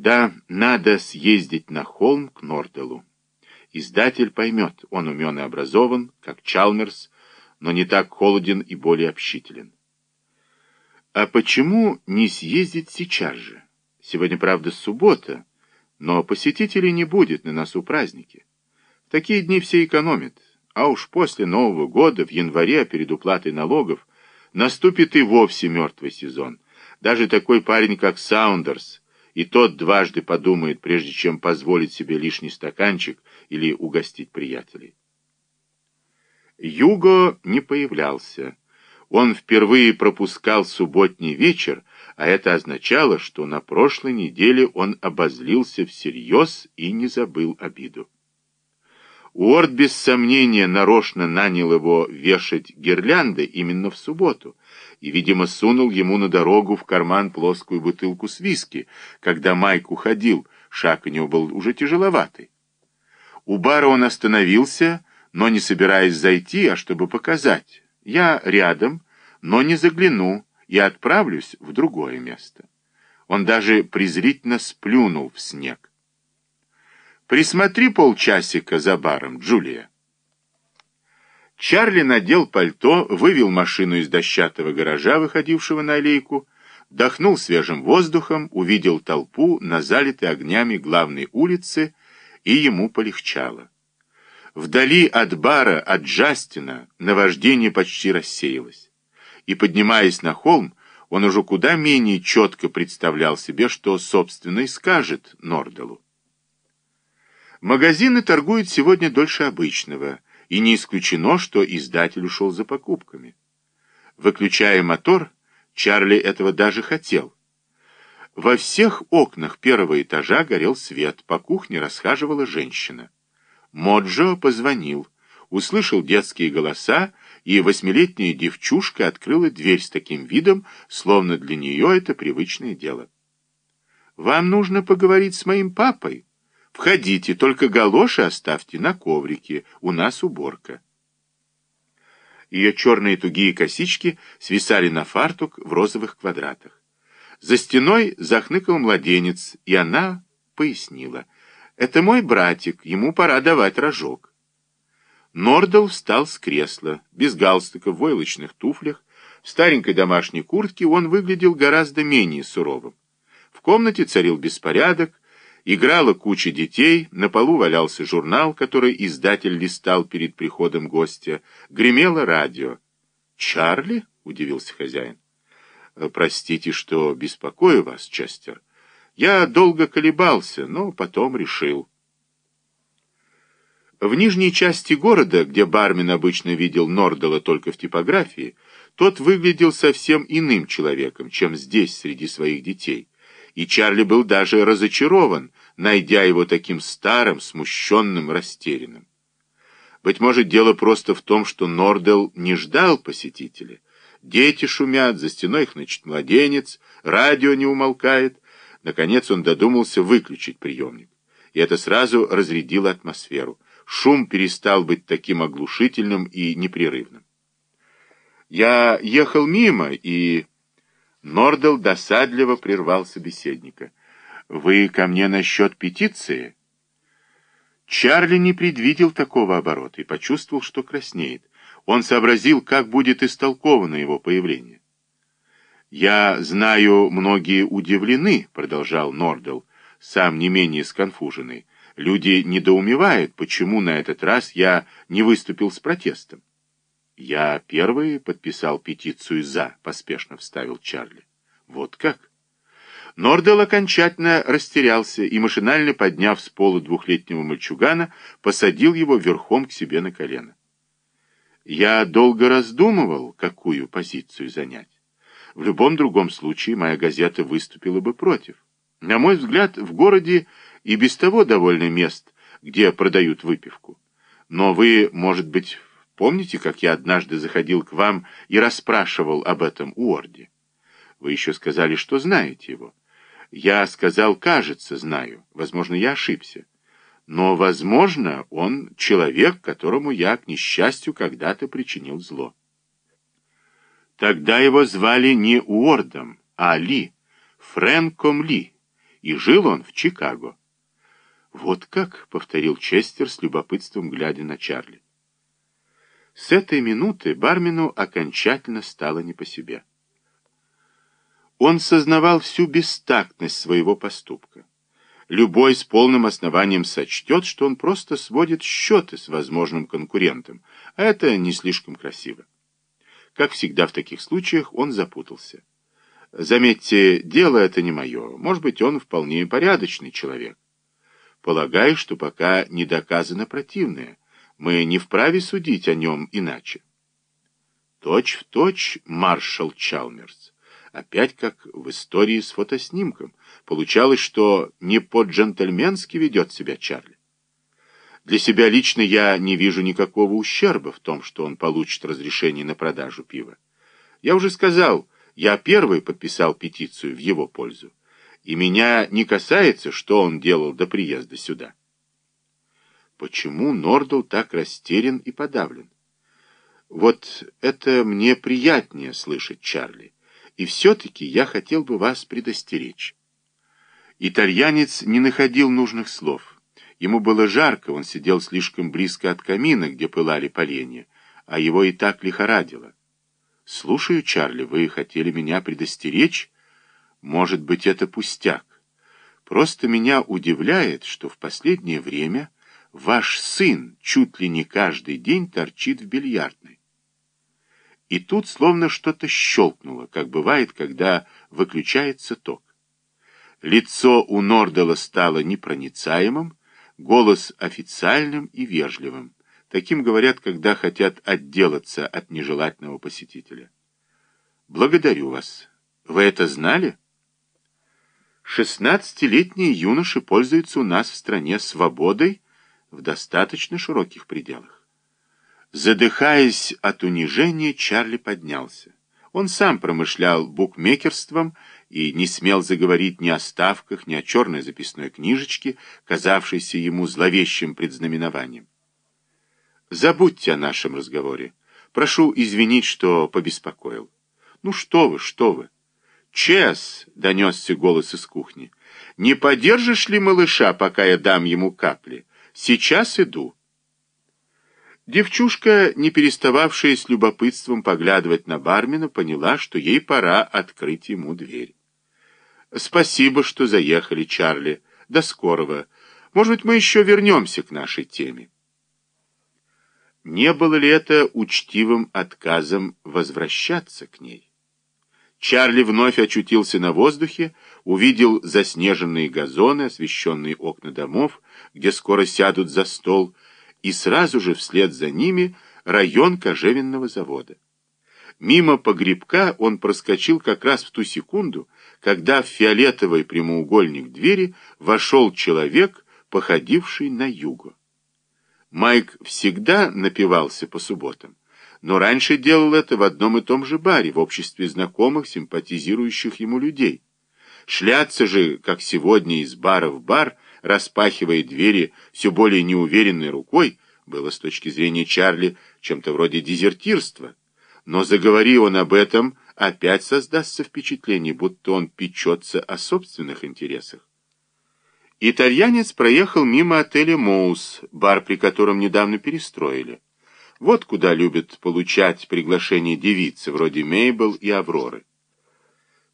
Да, надо съездить на холм к Норделу. Издатель поймет, он умен и образован, как Чалмерс, но не так холоден и более общителен. А почему не съездить сейчас же? Сегодня, правда, суббота, но посетителей не будет на носу праздники. В такие дни все экономят, а уж после Нового года, в январе, перед уплатой налогов, наступит и вовсе мертвый сезон. Даже такой парень, как Саундерс, и тот дважды подумает, прежде чем позволить себе лишний стаканчик или угостить приятелей. Юго не появлялся. Он впервые пропускал субботний вечер, а это означало, что на прошлой неделе он обозлился всерьез и не забыл обиду. Уорд без сомнения нарочно нанял его вешать гирлянды именно в субботу и, видимо, сунул ему на дорогу в карман плоскую бутылку с виски, когда Майк уходил, шаг у него был уже тяжеловатый. У бара он остановился, но не собираясь зайти, а чтобы показать. Я рядом, но не загляну и отправлюсь в другое место. Он даже презрительно сплюнул в снег. «Присмотри полчасика за баром, Джулия». Чарли надел пальто, вывел машину из дощатого гаража, выходившего на аллейку, дохнул свежим воздухом, увидел толпу на залитой огнями главной улице, и ему полегчало. Вдали от бара, от Джастина, наваждение почти рассеялось. И, поднимаясь на холм, он уже куда менее четко представлял себе, что, собственно, и скажет Норделу. Магазины торгуют сегодня дольше обычного, и не исключено, что издатель ушел за покупками. Выключая мотор, Чарли этого даже хотел. Во всех окнах первого этажа горел свет, по кухне расхаживала женщина. Моджо позвонил, услышал детские голоса, и восьмилетняя девчушка открыла дверь с таким видом, словно для нее это привычное дело. «Вам нужно поговорить с моим папой. Входите, только галоши оставьте на коврике, у нас уборка». Ее черные тугие косички свисали на фартук в розовых квадратах. За стеной захныкал младенец, и она пояснила — это мой братик, ему пора давать рожок. Нордал встал с кресла, без галстука, в войлочных туфлях. В старенькой домашней куртке он выглядел гораздо менее суровым. В комнате царил беспорядок, играла куча детей, на полу валялся журнал, который издатель листал перед приходом гостя, гремело радио. «Чарли?» — удивился хозяин. «Простите, что беспокою вас, Честер». Я долго колебался, но потом решил. В нижней части города, где бармен обычно видел Нордала только в типографии, тот выглядел совсем иным человеком, чем здесь, среди своих детей. И Чарли был даже разочарован, найдя его таким старым, смущенным, растерянным. Быть может, дело просто в том, что Нордел не ждал посетителя. Дети шумят, за стеной их ночит младенец, радио не умолкает, Наконец он додумался выключить приемник. И это сразу разрядило атмосферу. Шум перестал быть таким оглушительным и непрерывным. Я ехал мимо, и... Нордел досадливо прервал собеседника. «Вы ко мне насчет петиции?» Чарли не предвидел такого оборота и почувствовал, что краснеет. Он сообразил, как будет истолковано его появление. «Я знаю, многие удивлены», — продолжал Нордел, сам не менее сконфуженный. «Люди недоумевают, почему на этот раз я не выступил с протестом». «Я первый подписал петицию «за», — поспешно вставил Чарли. «Вот как?» Нордел окончательно растерялся и, машинально подняв с пола двухлетнего мальчугана, посадил его верхом к себе на колено. «Я долго раздумывал, какую позицию занять. В любом другом случае моя газета выступила бы против. На мой взгляд, в городе и без того довольно мест, где продают выпивку. Но вы, может быть, помните, как я однажды заходил к вам и расспрашивал об этом Уорде? Вы еще сказали, что знаете его. Я сказал, кажется, знаю. Возможно, я ошибся. Но, возможно, он человек, которому я, к несчастью, когда-то причинил зло. Тогда его звали не Уордом, а Ли, Фрэнком Ли, и жил он в Чикаго. «Вот как?» — повторил Честер с любопытством, глядя на Чарли. С этой минуты бармену окончательно стало не по себе. Он сознавал всю бестактность своего поступка. Любой с полным основанием сочтет, что он просто сводит счеты с возможным конкурентом, а это не слишком красиво. Как всегда в таких случаях, он запутался. Заметьте, дело это не мое. Может быть, он вполне порядочный человек. Полагаю, что пока не доказано противное. Мы не вправе судить о нем иначе. Точь в точь маршал Чалмерс. Опять как в истории с фотоснимком. Получалось, что не по-джентльменски ведет себя Чарли. Для себя лично я не вижу никакого ущерба в том, что он получит разрешение на продажу пива. Я уже сказал, я первый подписал петицию в его пользу и меня не касается, что он делал до приезда сюда. Почему Нордл так растерян и подавлен? Вот это мне приятнее слышать, Чарли, и все-таки я хотел бы вас предостеречь. Итальянец не находил нужных слов. Ему было жарко, он сидел слишком близко от камина, где пылали поленья, а его и так лихорадило. «Слушаю, Чарли, вы хотели меня предостеречь?» Может быть, это пустяк. Просто меня удивляет, что в последнее время ваш сын чуть ли не каждый день торчит в бильярдной. И тут словно что-то щелкнуло, как бывает, когда выключается ток. Лицо у Нордела стало непроницаемым, голос официальным и вежливым. Таким говорят, когда хотят отделаться от нежелательного посетителя. «Благодарю вас. Вы это знали?» Шестнадцатилетние юноши пользуются у нас в стране свободой в достаточно широких пределах. Задыхаясь от унижения, Чарли поднялся. Он сам промышлял букмекерством и не смел заговорить ни о ставках, ни о черной записной книжечке, казавшейся ему зловещим предзнаменованием. «Забудьте о нашем разговоре. Прошу извинить, что побеспокоил. Ну что вы, что вы!» «Чес!» — донесся голос из кухни. «Не подержишь ли малыша, пока я дам ему капли? Сейчас иду». Девчушка, не перестававшая с любопытством поглядывать на бармена, поняла, что ей пора открыть ему дверь. «Спасибо, что заехали, Чарли. До скорого. Может быть, мы еще вернемся к нашей теме». Не было ли это учтивым отказом возвращаться к ней? Чарли вновь очутился на воздухе, увидел заснеженные газоны, освещенные окна домов, где скоро сядут за стол, и сразу же вслед за ними район кожевенного завода. Мимо погребка он проскочил как раз в ту секунду, когда в фиолетовый прямоугольник двери вошел человек, походивший на юго. Майк всегда напивался по субботам но раньше делал это в одном и том же баре, в обществе знакомых, симпатизирующих ему людей. Шляться же, как сегодня, из бара в бар, распахивая двери все более неуверенной рукой, было с точки зрения Чарли чем-то вроде дезертирства. Но заговори он об этом, опять создастся впечатление, будто он печется о собственных интересах. Итальянец проехал мимо отеля «Моус», бар при котором недавно перестроили. Вот куда любят получать приглашения девицы, вроде Мейбл и Авроры.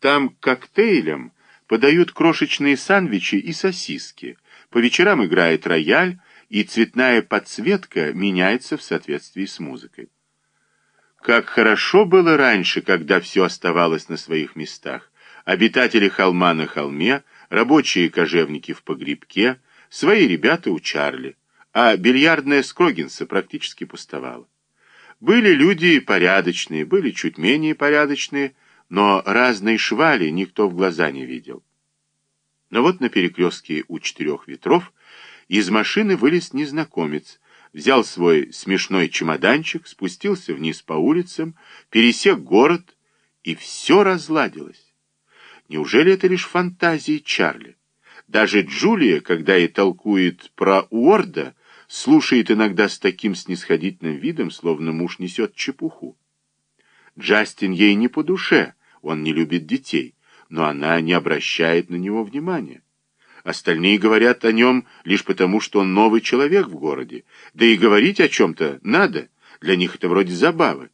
Там коктейлям подают крошечные сандвичи и сосиски, по вечерам играет рояль, и цветная подсветка меняется в соответствии с музыкой. Как хорошо было раньше, когда все оставалось на своих местах. Обитатели холма на холме, рабочие кожевники в погребке, свои ребята у Чарли а бильярдная Скрогинса практически пустовала. Были люди порядочные, были чуть менее порядочные, но разные швали никто в глаза не видел. Но вот на перекрестке у четырех ветров из машины вылез незнакомец, взял свой смешной чемоданчик, спустился вниз по улицам, пересек город, и все разладилось. Неужели это лишь фантазии Чарли? Даже Джулия, когда и толкует про Уорда, слушает иногда с таким снисходительным видом, словно муж несет чепуху. Джастин ей не по душе, он не любит детей, но она не обращает на него внимания. Остальные говорят о нем лишь потому, что он новый человек в городе. Да и говорить о чем-то надо. Для них это вроде забавы.